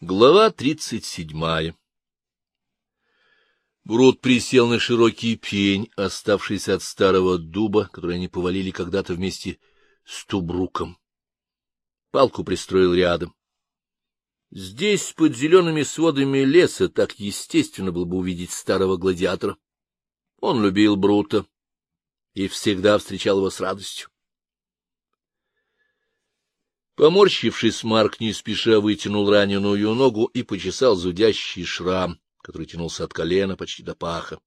Глава тридцать седьмая Брут присел на широкий пень, оставшийся от старого дуба, который они повалили когда-то вместе с Тубруком. Палку пристроил рядом. Здесь, под зелеными сводами леса, так естественно было бы увидеть старого гладиатора. Он любил Брута и всегда встречал его с радостью. Поморщившись, Марк не спеша вытянул раненую ногу и почесал зудящий шрам, который тянулся от колена почти до паха.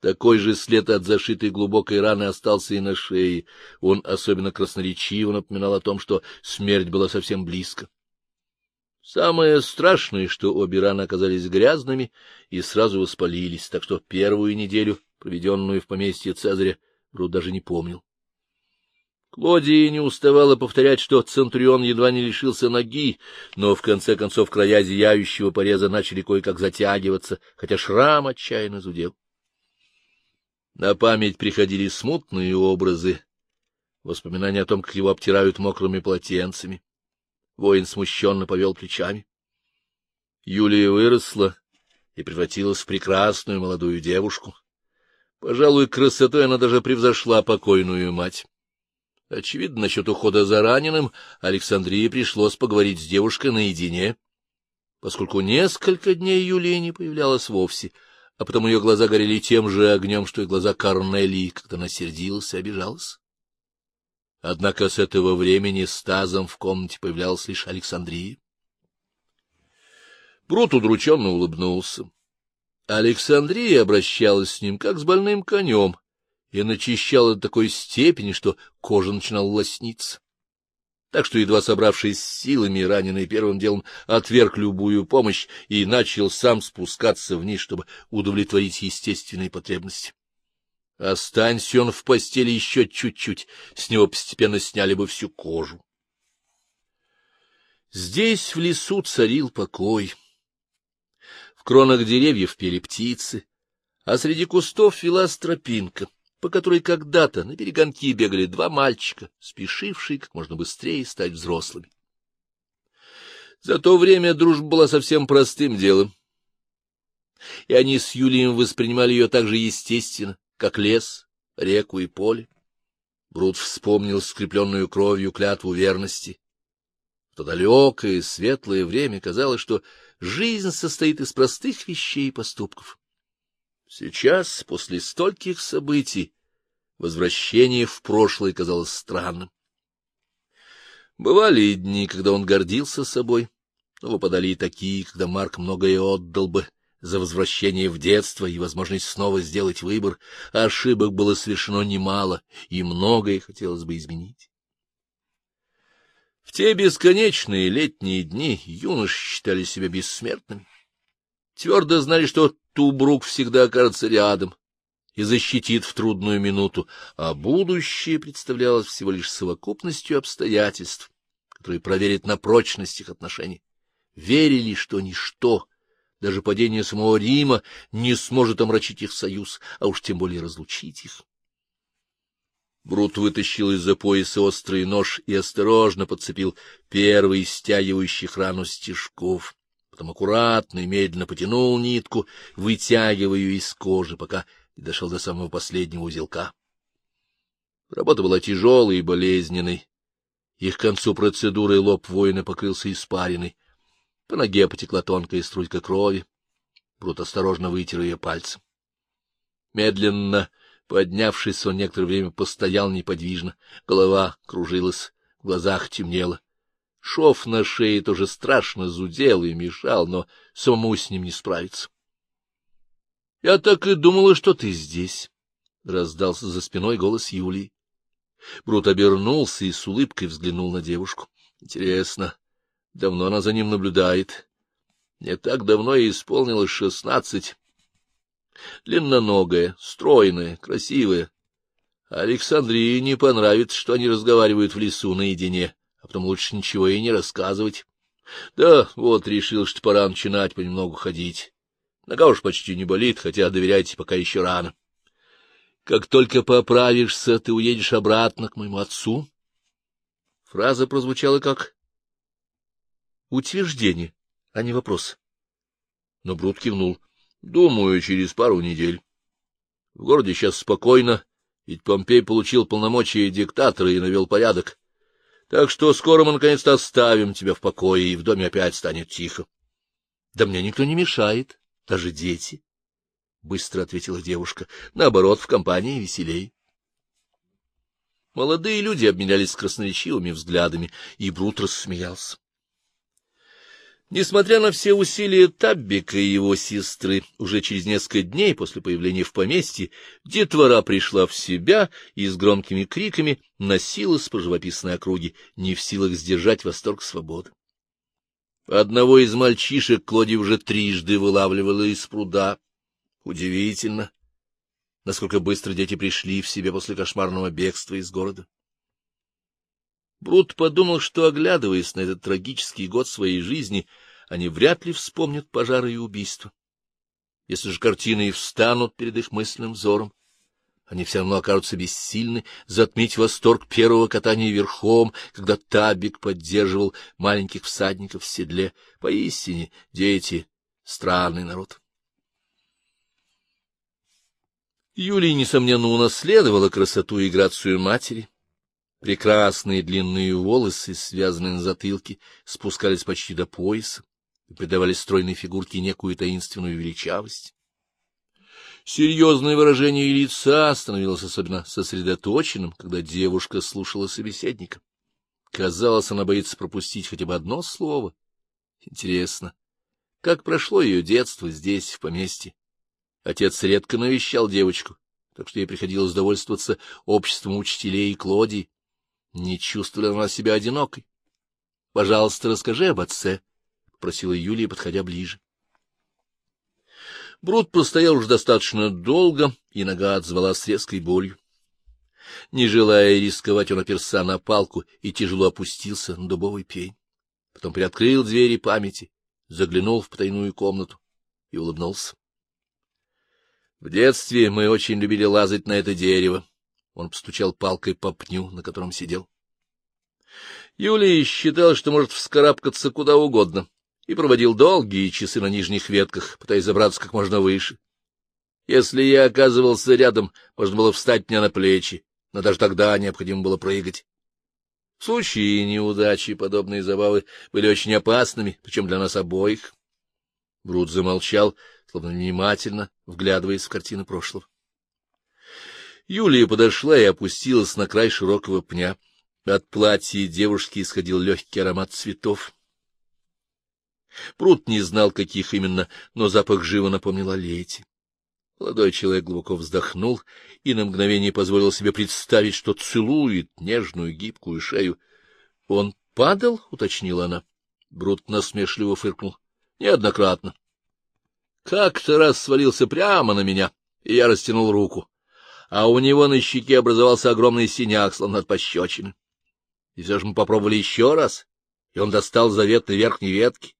Такой же след от зашитой глубокой раны остался и на шее. Он особенно красноречиво напоминал о том, что смерть была совсем близко. Самое страшное, что обе раны оказались грязными и сразу воспалились, так что первую неделю, проведенную в поместье Цезаря, Брут даже не помнил. Клодия не уставала повторять, что Центурион едва не лишился ноги, но в конце концов края зияющего пореза начали кое-как затягиваться, хотя шрам отчаянно зудел. На память приходили смутные образы, воспоминания о том, как его обтирают мокрыми полотенцами. Воин смущенно повел плечами. Юлия выросла и превратилась в прекрасную молодую девушку. Пожалуй, красотой она даже превзошла покойную мать. Очевидно, насчет ухода за раненым Александрии пришлось поговорить с девушкой наедине, поскольку несколько дней Юлия не появлялась вовсе, а потом ее глаза горели тем же огнем, что и глаза Корнелии, когда она сердилась и обижалась. Однако с этого времени с тазом в комнате появлялась лишь Александрия. Брут удрученно улыбнулся. Александрия обращалась с ним, как с больным конем, и начищала до такой степени, что кожа начинала лосниться. Так что, едва собравшись силами, раненый первым делом отверг любую помощь и начал сам спускаться вниз, чтобы удовлетворить естественные потребности. Останься он в постели еще чуть-чуть, с него постепенно сняли бы всю кожу. Здесь, в лесу, царил покой. В кронах деревьев пели птицы, а среди кустов вела тропинка по которой когда-то на перегонки бегали два мальчика, спешившие как можно быстрее стать взрослыми. За то время дружба была совсем простым делом, и они с Юлием воспринимали ее так же естественно, как лес, реку и поле. Брут вспомнил скрепленную кровью клятву верности. В то далекое, светлое время казалось, что жизнь состоит из простых вещей и поступков. Сейчас, после стольких событий, возвращение в прошлое казалось странным. Бывали и дни, когда он гордился собой, но выпадали и такие, когда Марк многое отдал бы за возвращение в детство и возможность снова сделать выбор, ошибок было совершено немало, и многое хотелось бы изменить. В те бесконечные летние дни юноши считали себя бессмертными. Твердо знали, что Тубрук всегда окажется рядом и защитит в трудную минуту, а будущее представлялось всего лишь совокупностью обстоятельств, которые проверят на прочность их отношений. Верили, что ничто, даже падение самого Рима, не сможет омрачить их союз, а уж тем более разлучить их. Брут вытащил из-за пояса острый нож и осторожно подцепил первый из стягивающих рану стежков потом аккуратно и медленно потянул нитку, вытягивая ее из кожи, пока не дошел до самого последнего узелка. Работа была тяжелой и болезненной. Их к концу процедуры лоб воина покрылся испариной. По ноге потекла тонкая струйка крови. Брут осторожно вытер ее пальцем. Медленно поднявшись, он некоторое время постоял неподвижно. Голова кружилась, в глазах темнело. Шов на шее тоже страшно зудел и мешал, но самому с ним не справиться. — Я так и думала, что ты здесь, — раздался за спиной голос Юлии. Брут обернулся и с улыбкой взглянул на девушку. Интересно, давно она за ним наблюдает. Не так давно ей исполнилось шестнадцать. Длинноногая, стройная, красивая. Александрии не понравится, что они разговаривают в лесу наедине а потом лучше ничего и не рассказывать. Да, вот решил, что пора начинать понемногу ходить. Нога уж почти не болит, хотя доверяйте пока еще рано. Как только поправишься, ты уедешь обратно к моему отцу. Фраза прозвучала как утверждение, а не вопрос. Но Брут кивнул. — Думаю, через пару недель. В городе сейчас спокойно, ведь Помпей получил полномочия диктатора и навел порядок. Так что скоро мы наконец-то оставим тебя в покое, и в доме опять станет тихо. — Да мне никто не мешает, даже дети, — быстро ответила девушка. — Наоборот, в компании веселей. Молодые люди обменялись красноречивыми взглядами, и Брут рассмеялся. Несмотря на все усилия Таббика и его сестры, уже через несколько дней после появления в поместье детвора пришла в себя и с громкими криками носилась по живописной округе, не в силах сдержать восторг свободы. Одного из мальчишек Клоди уже трижды вылавливала из пруда. Удивительно, насколько быстро дети пришли в себя после кошмарного бегства из города. Брут подумал, что, оглядываясь на этот трагический год своей жизни, они вряд ли вспомнят пожары и убийства. Если же картины и встанут перед их мысленным взором, они все равно окажутся бессильны затмить восторг первого катания верхом, когда табик поддерживал маленьких всадников в седле. Поистине, дети — странный народ. Юлия, несомненно, унаследовала красоту и грацию матери. Прекрасные длинные волосы, связанные на затылке, спускались почти до пояса и придавали стройной фигурке некую таинственную величавость. Серьезное выражение лица становилось особенно сосредоточенным, когда девушка слушала собеседника. Казалось, она боится пропустить хотя бы одно слово. Интересно, как прошло ее детство здесь, в поместье? Отец редко навещал девочку, так что ей приходилось довольствоваться обществом учителей и Клодии. Не чувствовала она себя одинокой. — Пожалуйста, расскажи об отце, — просила Юлия, подходя ближе. Брут простоял уже достаточно долго, и нога отзвалась резкой болью. Не желая рисковать, он оперся на палку и тяжело опустился на дубовый пень. Потом приоткрыл двери памяти, заглянул в потайную комнату и улыбнулся. В детстве мы очень любили лазать на это дерево. Он постучал палкой по пню, на котором сидел. Юлий считал, что может вскарабкаться куда угодно, и проводил долгие часы на нижних ветках, пытаясь забраться как можно выше. Если я оказывался рядом, можно было встать мне на плечи, но даже тогда необходимо было прыгать. В случае неудачи подобные забавы были очень опасными, причем для нас обоих. Брут замолчал, словно внимательно вглядываясь в картины прошлого. Юлия подошла и опустилась на край широкого пня. От платья девушки исходил легкий аромат цветов. Прут не знал, каких именно, но запах живо напомнил о лете. Молодой человек глубоко вздохнул и на мгновение позволил себе представить, что целует нежную гибкую шею. — Он падал? — уточнила она. Брут насмешливо фыркнул. — Неоднократно. Как-то раз свалился прямо на меня, и я растянул руку а у него на щеке образовался огромный синяк, словно от пощечины. И все же мы попробовали еще раз, и он достал заветной верхней ветки.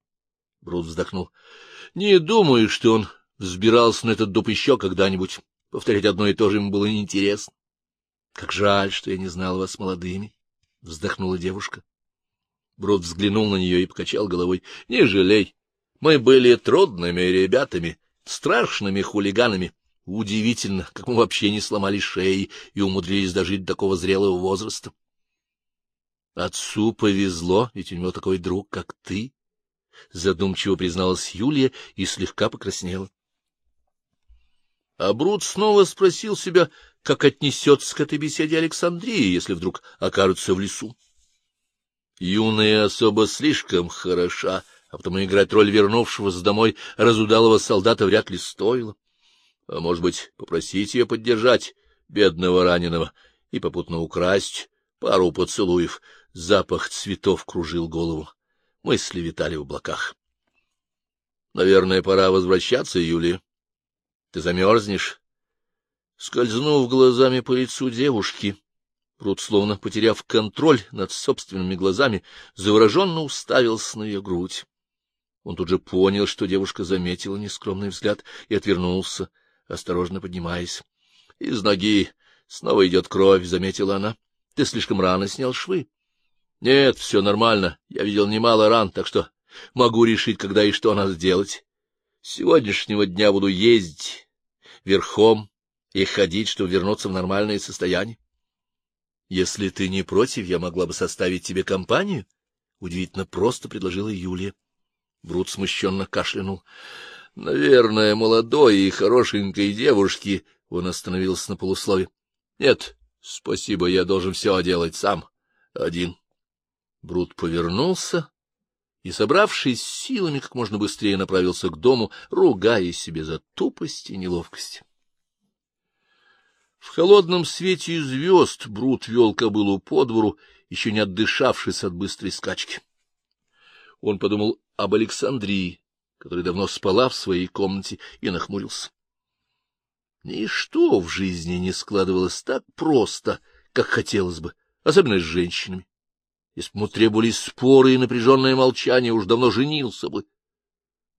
Брут вздохнул. — Не думаю, что он взбирался на этот дуб еще когда-нибудь. Повторять одно и то же ему было неинтересно. — Как жаль, что я не знал вас молодыми, — вздохнула девушка. Брут взглянул на нее и покачал головой. — Не жалей. Мы были трудными ребятами, страшными хулиганами. Удивительно, как мы вообще не сломали шеи и умудрились дожить до такого зрелого возраста. Отцу повезло, ведь у него такой друг, как ты, — задумчиво призналась Юлия и слегка покраснела. А Брут снова спросил себя, как отнесется к этой беседе Александрия, если вдруг окажется в лесу. Юная особо слишком хороша, а потому играть роль вернувшегося домой разудалого солдата вряд ли стоило а, может быть, попросить ее поддержать бедного раненого и попутно украсть пару поцелуев. Запах цветов кружил голову. Мысли витали в облаках. — Наверное, пора возвращаться, Юлия. Ты замерзнешь? Скользнув глазами по лицу девушки, Прут, словно потеряв контроль над собственными глазами, завороженно уставился на ее грудь. Он тут же понял, что девушка заметила нескромный взгляд и отвернулся, осторожно поднимаясь. — Из ноги снова идет кровь, — заметила она. — Ты слишком рано снял швы. — Нет, все нормально. Я видел немало ран, так что Могу решить, когда и что надо делать. С сегодняшнего дня буду ездить верхом и ходить, чтобы вернуться в нормальное состояние. Если ты не против, я могла бы составить тебе компанию. Удивительно просто предложила Юлия. Брут смущенно кашлянул. — Наверное, молодой и хорошенькой девушки. Он остановился на полуслове. — Нет, спасибо, я должен все делать сам, один. Брут повернулся и, собравшись силами, как можно быстрее направился к дому, ругая себе за тупость и неловкость. В холодном свете звезд Брут вел кобылу по двору, еще не отдышавшись от быстрой скачки. Он подумал об Александрии, которая давно спала в своей комнате, и нахмурился. Ничто в жизни не складывалось так просто, как хотелось бы, особенно с женщинами. Если бы ему требовались споры и напряженное молчание, уж давно женился бы.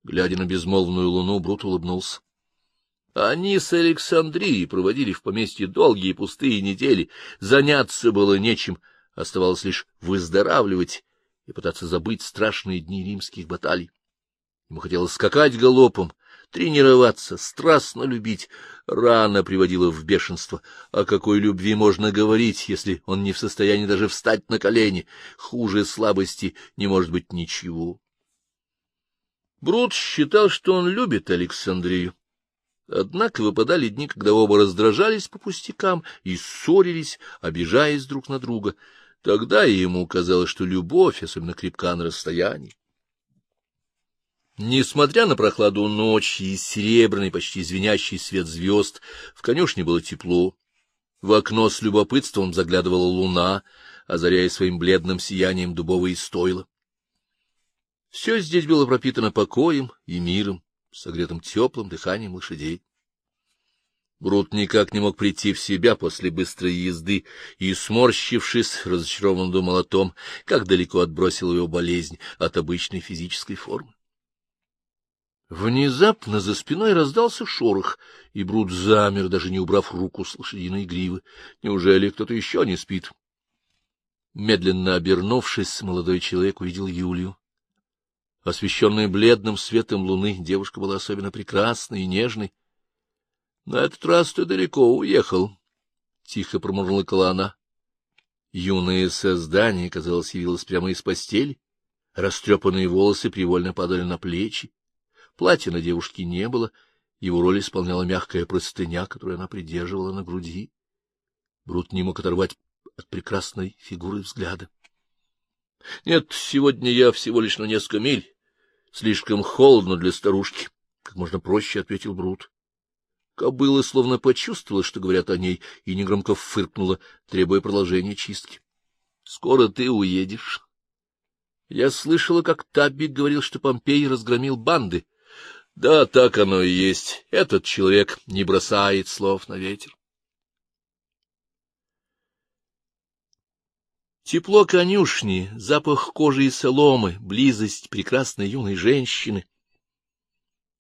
Глядя на безмолвную луну, Брут улыбнулся. Они с Александрией проводили в поместье долгие пустые недели, заняться было нечем, оставалось лишь выздоравливать и пытаться забыть страшные дни римских баталий. Ему хотелось скакать галопом, тренироваться, страстно любить. Рана приводила в бешенство. О какой любви можно говорить, если он не в состоянии даже встать на колени? Хуже слабости не может быть ничего. Брут считал, что он любит Александрию. Однако выпадали дни, когда оба раздражались по пустякам и ссорились, обижаясь друг на друга. Тогда ему казалось, что любовь особенно крепка на расстоянии. Несмотря на прохладу ночи и серебряный, почти звенящий свет звезд, в конюшне было тепло. В окно с любопытством заглядывала луна, озаряя своим бледным сиянием дубовые стойла. Все здесь было пропитано покоем и миром, согретым теплым дыханием лошадей. Брут никак не мог прийти в себя после быстрой езды и, сморщившись, разочарованно думал о том, как далеко отбросила его болезнь от обычной физической формы. Внезапно за спиной раздался шорох, и Брут замер, даже не убрав руку с лошадиной гривы. Неужели кто-то еще не спит? Медленно обернувшись, молодой человек увидел Юлию. Освещенная бледным светом луны, девушка была особенно прекрасной и нежной. — На этот раз ты далеко уехал, — тихо промурлыкала она. Юное создание, казалось, явилось прямо из постели. Растрепанные волосы привольно падали на плечи. Платья на девушке не было, его роль исполняла мягкая простыня, которую она придерживала на груди. Брут не мог оторвать от прекрасной фигуры взгляда. — Нет, сегодня я всего лишь на несколько миль. Слишком холодно для старушки, — как можно проще ответил Брут. Кобыла словно почувствовала, что говорят о ней, и негромко фыркнула, требуя продолжения чистки. — Скоро ты уедешь. Я слышала, как Табби говорил, что Помпей разгромил банды. Да, так оно и есть. Этот человек не бросает слов на ветер. Тепло конюшни, запах кожи и соломы, близость прекрасной юной женщины.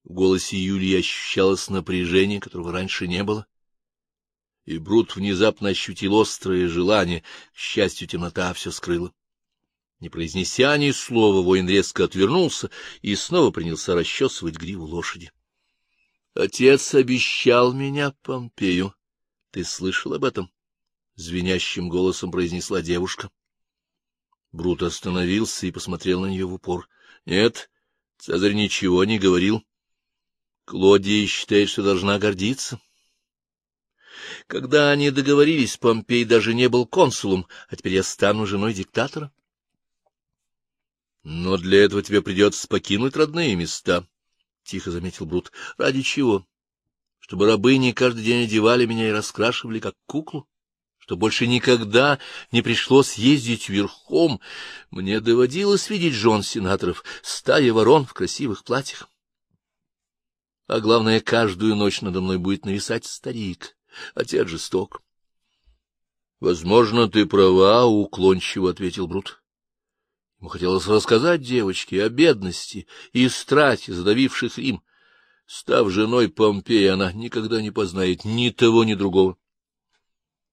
В голосе Юлии ощущалось напряжение, которого раньше не было. И Брут внезапно ощутил острое желание, к счастью, темнота все скрыла. Не произнеся ни слова, воин резко отвернулся и снова принялся расчесывать гриву лошади. — Отец обещал меня Помпею. Ты слышал об этом? — звенящим голосом произнесла девушка. Брут остановился и посмотрел на нее в упор. — Нет, Цезарь ничего не говорил. Клодия считает, что должна гордиться. Когда они договорились, Помпей даже не был консулом, а теперь я стану женой диктатора. — Но для этого тебе придется покинуть родные места, — тихо заметил Брут. — Ради чего? Чтобы рабыни каждый день одевали меня и раскрашивали, как куклу? Что больше никогда не пришлось ездить верхом? Мне доводилось видеть жен сенаторов, стая ворон в красивых платьях. А главное, каждую ночь надо мной будет нависать старик, отец жесток. — Возможно, ты права, — уклончиво ответил Брут. Ему хотелось рассказать девочке о бедности и страхе, задавивших Рим. Став женой Помпея, она никогда не познает ни того, ни другого.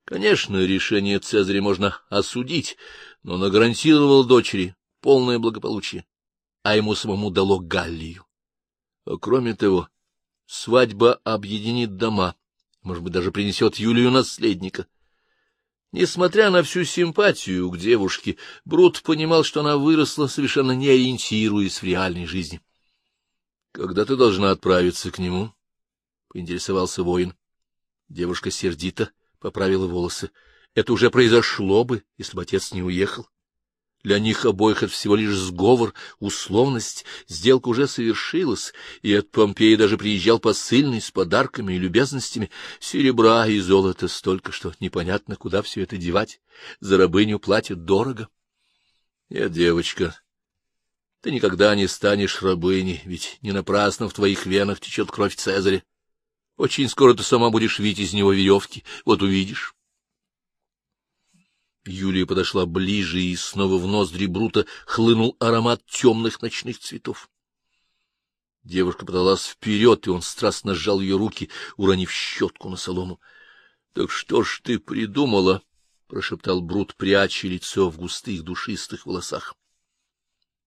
Конечно, решение Цезаря можно осудить, но он гарантировал дочери полное благополучие. а ему самому дало Галлию. А кроме того, свадьба объединит дома, может быть, даже принесет Юлию наследника. Несмотря на всю симпатию к девушке, Брут понимал, что она выросла, совершенно не ориентируясь в реальной жизни. — Когда ты должна отправиться к нему? — поинтересовался воин. Девушка сердито поправила волосы. — Это уже произошло бы, если бы отец не уехал. Для них обоих это всего лишь сговор, условность, сделка уже совершилась, и от Помпеи даже приезжал посыльный с подарками и любезностями. Серебра и золота столько, что непонятно, куда все это девать. За рабыню платят дорого. Нет, девочка, ты никогда не станешь рабыней, ведь не напрасно в твоих венах течет кровь Цезаря. Очень скоро ты сама будешь видеть из него веревки, вот увидишь. Юлия подошла ближе, и снова в ноздри Брута хлынул аромат темных ночных цветов. Девушка подалась вперед, и он страстно сжал ее руки, уронив щетку на солому. — Так что ж ты придумала? — прошептал Брут, пряча лицо в густых душистых волосах.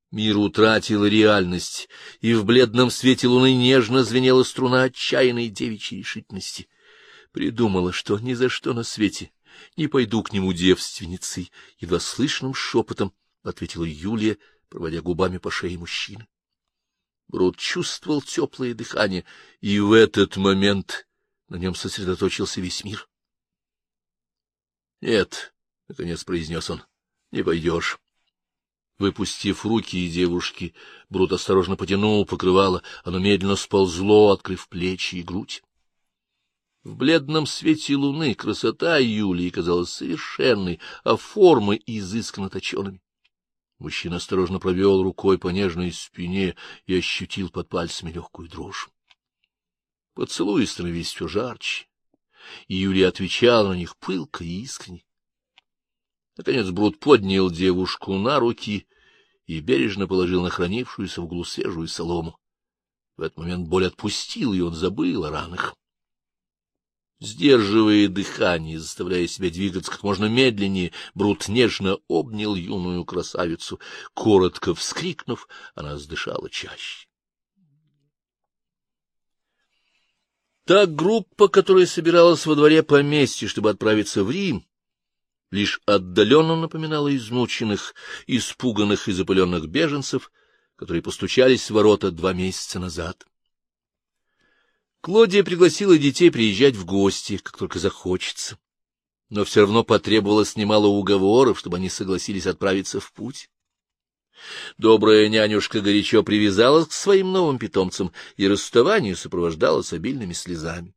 Мир утратил реальность, и в бледном свете луны нежно звенела струна отчаянной девичьей решительности. Придумала, что ни за что на свете не пойду к нему девственницей, — едва слышным шепотом ответила Юлия, проводя губами по шее мужчины. Брод чувствовал теплое дыхание, и в этот момент на нем сосредоточился весь мир. — Нет, — наконец произнес он, — не пойдешь. Выпустив руки девушки, Брут осторожно потянул покрывало, оно медленно сползло, открыв плечи и грудь. В бледном свете луны красота Юлии казалась совершенной, а формы изысканно точенными. Мужчина осторожно провел рукой по нежной спине и ощутил под пальцами легкую дрожь. Поцелуи становились все жарче, и Юлия отвечала на них пылко и искренне. Наконец Брут поднял девушку на руки и бережно положил на хранившуюся в углу свежую солому. В этот момент боль отпустила, и он забыл о ранах. Сдерживая дыхание, заставляя себя двигаться как можно медленнее, Брут нежно обнял юную красавицу. Коротко вскрикнув, она сдышала чаще. Та группа, которая собиралась во дворе поместья, чтобы отправиться в Рим, лишь отдаленно напоминала измученных, испуганных и запыленных беженцев, которые постучались в ворота два месяца назад. Клодия пригласила детей приезжать в гости, как только захочется. Но все равно потребовалось немало уговоров, чтобы они согласились отправиться в путь. Добрая нянюшка горячо привязалась к своим новым питомцам, и расставание сопровождалось обильными слезами.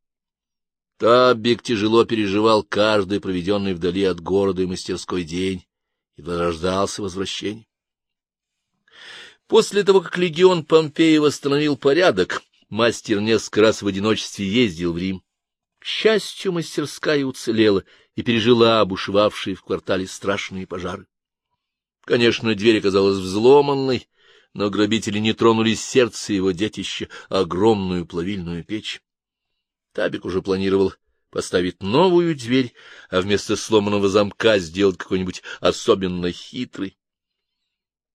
Табик тяжело переживал каждый проведенный вдали от города и мастерской день, и дождался возвращения. После того, как легион Помпея восстановил порядок, Мастер несколько раз в одиночестве ездил в Рим. К счастью, мастерская уцелела и пережила обушевавшие в квартале страшные пожары. Конечно, дверь оказалась взломанной, но грабители не тронули сердце его детища, огромную плавильную печь. Табик уже планировал поставить новую дверь, а вместо сломанного замка сделать какой-нибудь особенно хитрый.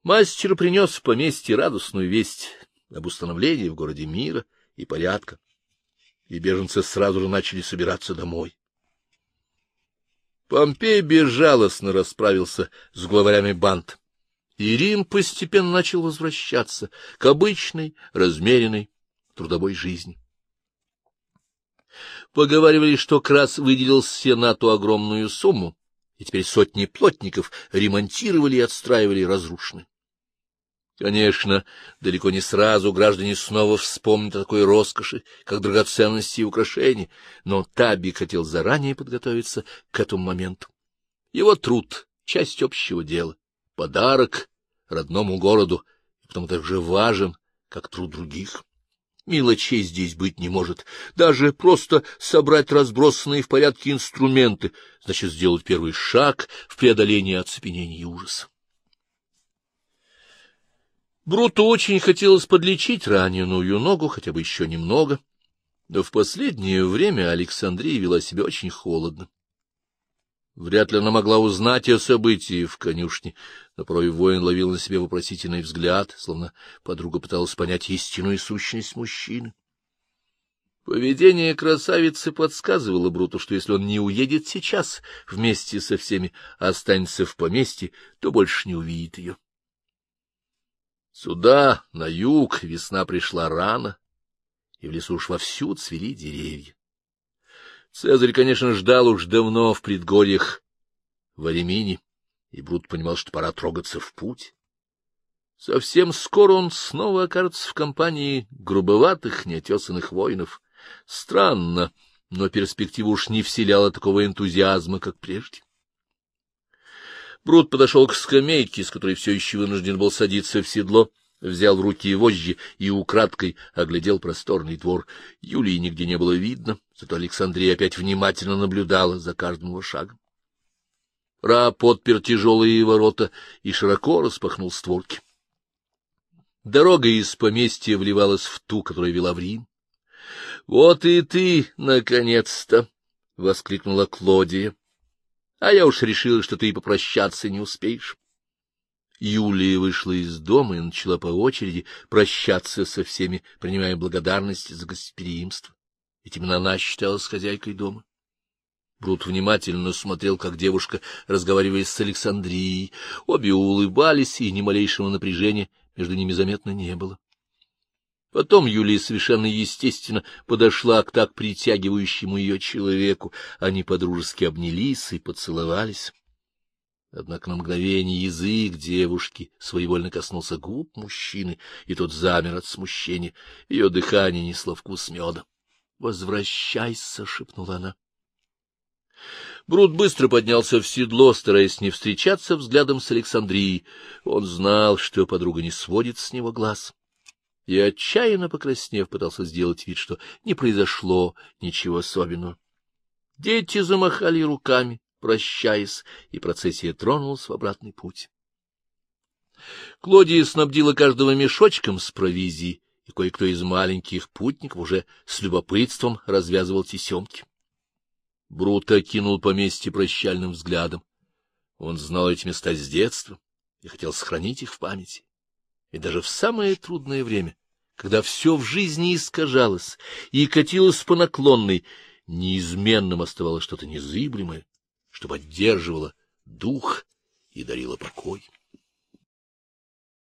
Мастер принес в поместье радостную весть об установлении в городе мира и порядка, и беженцы сразу же начали собираться домой. Помпей безжалостно расправился с главарями банд, и Рим постепенно начал возвращаться к обычной, размеренной, трудовой жизни. Поговаривали, что Крас выделил Сенату огромную сумму, и теперь сотни плотников ремонтировали и отстраивали разрушенные. Конечно, далеко не сразу граждане снова вспомнят о такой роскоши, как драгоценности и украшения, но Таби хотел заранее подготовиться к этому моменту. Его труд — часть общего дела, подарок родному городу, потому так же важен, как труд других. Мелочей здесь быть не может. Даже просто собрать разбросанные в порядке инструменты, значит, сделать первый шаг в преодолении оцепенения и ужаса. Бруту очень хотелось подлечить раненую ногу хотя бы еще немного, но в последнее время Александрия вела себя очень холодно. Вряд ли она могла узнать о событии в конюшне, но порой воин ловил на себе вопросительный взгляд, словно подруга пыталась понять истинную сущность мужчины. Поведение красавицы подсказывало Бруту, что если он не уедет сейчас вместе со всеми, останется в поместье, то больше не увидит ее. Сюда, на юг, весна пришла рано, и в лесу уж вовсю цвели деревья. Цезарь, конечно, ждал уж давно в предгорьях в Аремине, и Брут понимал, что пора трогаться в путь. Совсем скоро он снова окажется в компании грубоватых, неотесанных воинов. Странно, но перспектива уж не вселяла такого энтузиазма, как прежде. Брут подошел к скамейке, с которой все еще вынужден был садиться в седло, взял в руки вожжи и украдкой оглядел просторный двор. Юлии нигде не было видно, зато Александрия опять внимательно наблюдала за каждым его шагом. Ра подпер тяжелые ворота и широко распахнул створки. Дорога из поместья вливалась в ту, которая вела в Рим. — Вот и ты, наконец-то! — воскликнула Клодия. — А я уж решила, что ты и попрощаться не успеешь. Юлия вышла из дома и начала по очереди прощаться со всеми, принимая благодарность за гостеприимство. Ведь именно она считалась хозяйкой дома. Брут внимательно смотрел, как девушка разговаривает с Александрией. Обе улыбались, и ни малейшего напряжения между ними заметно не было. Потом Юлия совершенно естественно подошла к так притягивающему ее человеку. Они подружески обнялись и поцеловались. Однако на мгновение язык девушки своевольно коснулся губ мужчины, и тот замер от смущения. Ее дыхание несло вкус меда. — Возвращайся, — шепнула она. Брут быстро поднялся в седло, стараясь не встречаться взглядом с Александрией. Он знал, что подруга не сводит с него глаз. И, отчаянно покраснев, пытался сделать вид, что не произошло ничего особенного. Дети замахали руками, прощаясь, и процессия тронулась в обратный путь. Клодия снабдила каждого мешочком с провизией, и кое-кто из маленьких путников уже с любопытством развязывал тесемки. Брут окинул поместье прощальным взглядом. Он знал эти места с детства и хотел сохранить их в памяти. И даже в самое трудное время, когда все в жизни искажалось и катилось по наклонной, неизменным оставалось что-то незыблемое, что поддерживало дух и дарило покой.